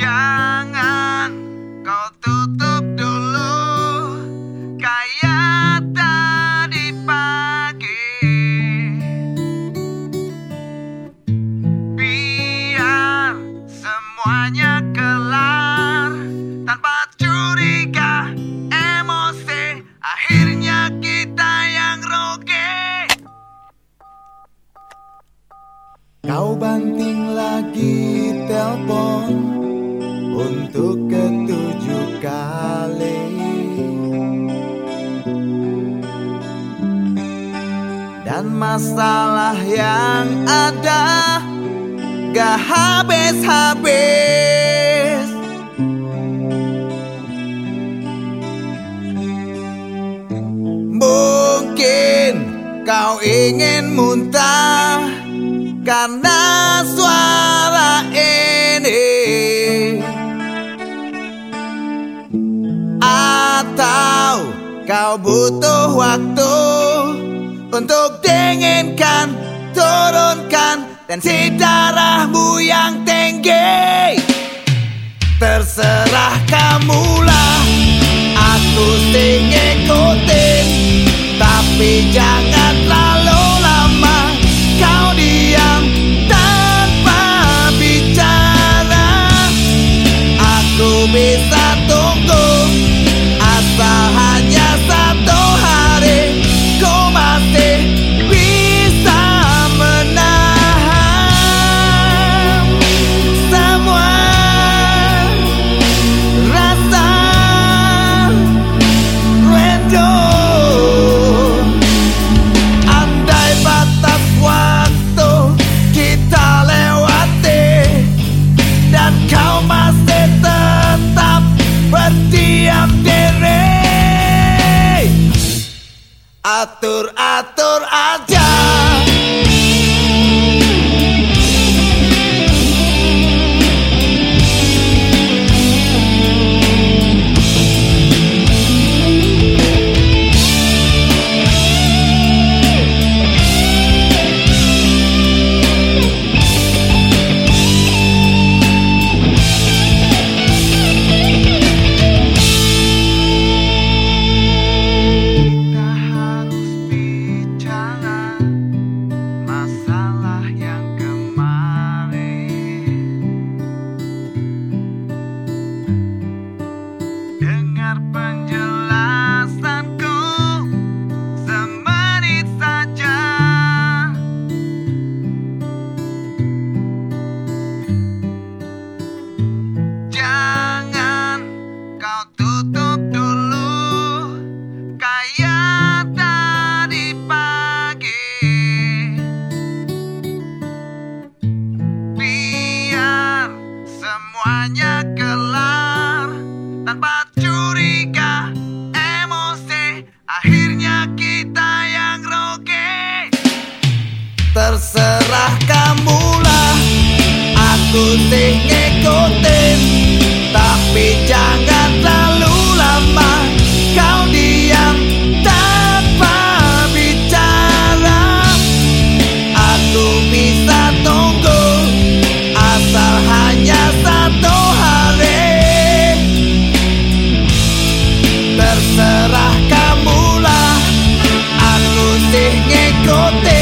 Jangan kau tutup dulu Kayak tadi pagi. Biar semuanya kelar Tanpa curiga emosi Akhirnya kita yang rugi. Kau untuk ketujuh kali. Dan masalah yang ada gak habis-habis. Mungkin kau ingin muntah karena kau butuh waktu untuk dinginkan, turunkan tensi darahmu yang tinggi. Terserah kamulah, aku sing ikutin Tapi jangan terlalu lama kau diam tanpa bicara. Aku bisa atur atur aja terserah kamulah Aku sih ngikutin Tapi jangan terlalu lama. Kau diam tanpa bicara. Aku bisa tunggu Asal hanya satu hari. Terserah kamulah Aku sih ngikutin.